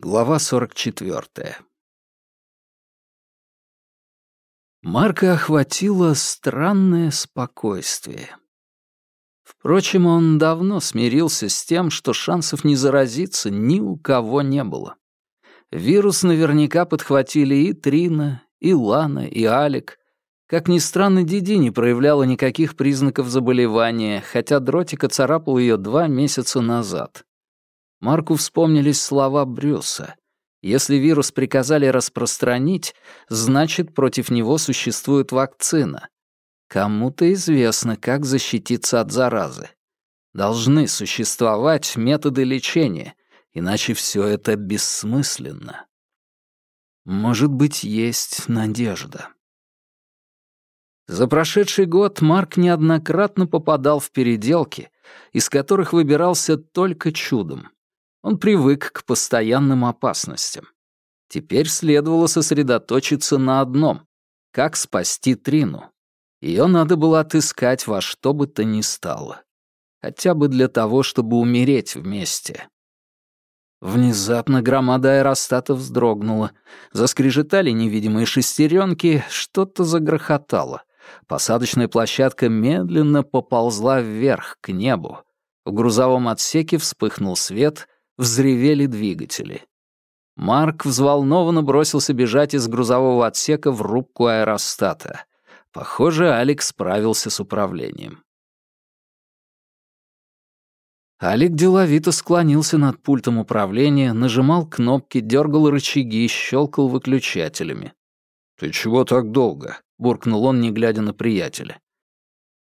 Глава 44. Марка охватило странное спокойствие. Впрочем, он давно смирился с тем, что шансов не заразиться ни у кого не было. Вирус наверняка подхватили и Трина, и Лана, и Алик. Как ни странно, Диди не проявляла никаких признаков заболевания, хотя дротика царапал ее два месяца назад. Марку вспомнились слова Брюса. Если вирус приказали распространить, значит, против него существует вакцина. Кому-то известно, как защититься от заразы. Должны существовать методы лечения, иначе все это бессмысленно. Может быть, есть надежда. За прошедший год Марк неоднократно попадал в переделки, из которых выбирался только чудом. Он привык к постоянным опасностям. Теперь следовало сосредоточиться на одном — как спасти Трину. Ее надо было отыскать во что бы то ни стало. Хотя бы для того, чтобы умереть вместе. Внезапно громада аэростата вздрогнула. Заскрежетали невидимые шестеренки, что-то загрохотало. Посадочная площадка медленно поползла вверх, к небу. В грузовом отсеке вспыхнул свет — Взревели двигатели. Марк взволнованно бросился бежать из грузового отсека в рубку аэростата. Похоже, Алекс справился с управлением. Алик деловито склонился над пультом управления, нажимал кнопки, дергал рычаги, щелкал выключателями. «Ты чего так долго?» — буркнул он, не глядя на приятеля.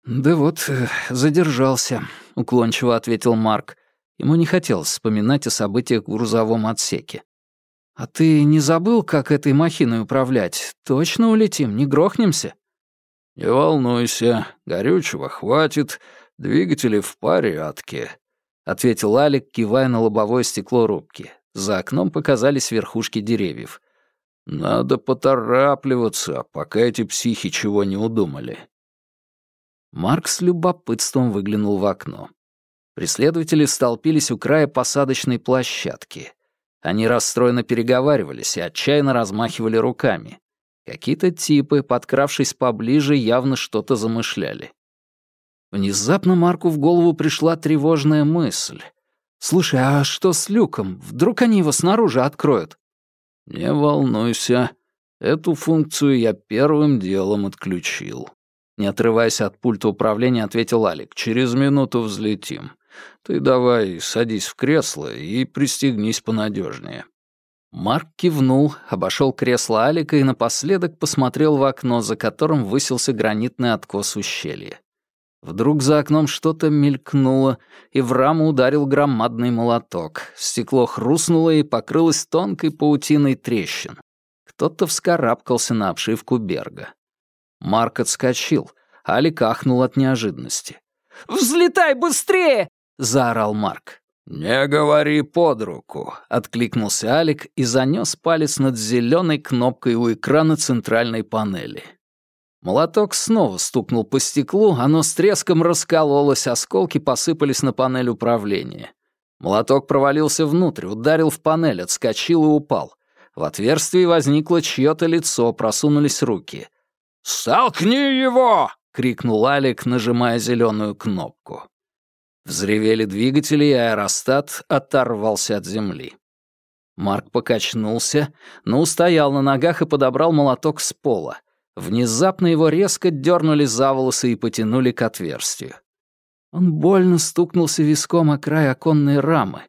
«Да вот, э, задержался», — уклончиво ответил Марк. Ему не хотелось вспоминать о событиях в грузовом отсеке. «А ты не забыл, как этой махиной управлять? Точно улетим, не грохнемся?» «Не волнуйся, горючего хватит, двигатели в порядке», — ответил Алик, кивая на лобовое стекло рубки. За окном показались верхушки деревьев. «Надо поторапливаться, пока эти психи чего не удумали». Марк с любопытством выглянул в окно. Преследователи столпились у края посадочной площадки. Они расстроенно переговаривались и отчаянно размахивали руками. Какие-то типы, подкравшись поближе, явно что-то замышляли. Внезапно Марку в голову пришла тревожная мысль. «Слушай, а что с люком? Вдруг они его снаружи откроют?» «Не волнуйся. Эту функцию я первым делом отключил». Не отрываясь от пульта управления, ответил Алик. «Через минуту взлетим. Ты давай садись в кресло и пристегнись понадежнее. Марк кивнул, обошел кресло Алика и напоследок посмотрел в окно, за которым высился гранитный откос ущелья. Вдруг за окном что-то мелькнуло, и в раму ударил громадный молоток. Стекло хрустнуло и покрылось тонкой паутиной трещин. Кто-то вскарабкался на обшивку Берга. Марк отскочил, Алик ахнул от неожиданности. «Взлетай быстрее!» — заорал Марк. «Не говори под руку», — откликнулся Алик и занёс палец над зелёной кнопкой у экрана центральной панели. Молоток снова стукнул по стеклу, оно с треском раскололось, осколки посыпались на панель управления. Молоток провалился внутрь, ударил в панель, отскочил и упал. В отверстии возникло чьё-то лицо, просунулись руки. «Столкни его!» — крикнул Алик, нажимая зелёную кнопку. Взревели двигатели, и аэростат оторвался от земли. Марк покачнулся, но устоял на ногах и подобрал молоток с пола. Внезапно его резко дернули за волосы и потянули к отверстию. Он больно стукнулся виском о край оконной рамы.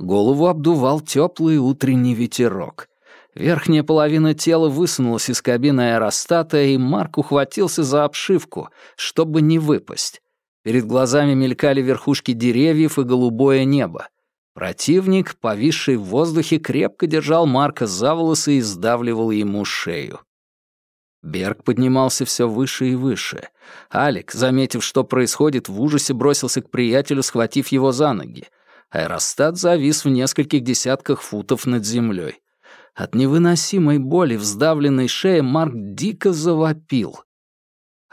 Голову обдувал теплый утренний ветерок. Верхняя половина тела высунулась из кабины аэростата, и Марк ухватился за обшивку, чтобы не выпасть. Перед глазами мелькали верхушки деревьев и голубое небо. Противник, повисший в воздухе, крепко держал Марка за волосы и сдавливал ему шею. Берг поднимался все выше и выше. Алик, заметив, что происходит, в ужасе бросился к приятелю, схватив его за ноги. Аэростат завис в нескольких десятках футов над землей. От невыносимой боли в сдавленной Марк дико завопил.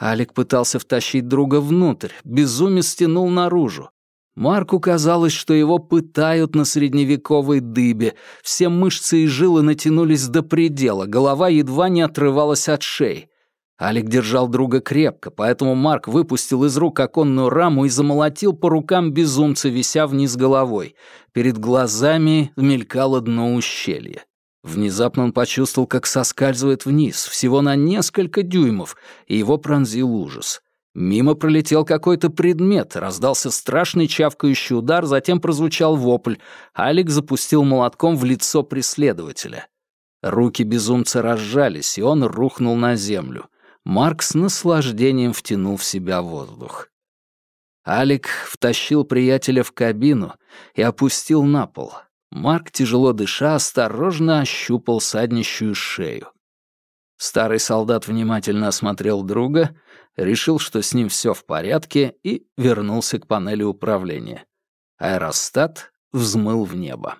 Алик пытался втащить друга внутрь, безумец стянул наружу. Марку казалось, что его пытают на средневековой дыбе, все мышцы и жилы натянулись до предела, голова едва не отрывалась от шеи. Алик держал друга крепко, поэтому Марк выпустил из рук оконную раму и замолотил по рукам безумца, вися вниз головой. Перед глазами мелькало дно ущелья. Внезапно он почувствовал, как соскальзывает вниз, всего на несколько дюймов, и его пронзил ужас. Мимо пролетел какой-то предмет, раздался страшный чавкающий удар, затем прозвучал вопль. Алик запустил молотком в лицо преследователя. Руки безумца разжались, и он рухнул на землю. Марк с наслаждением втянул в себя воздух. Алик втащил приятеля в кабину и опустил на пол. Марк, тяжело дыша, осторожно ощупал саднищую шею. Старый солдат внимательно осмотрел друга, решил, что с ним все в порядке, и вернулся к панели управления. Аэростат взмыл в небо.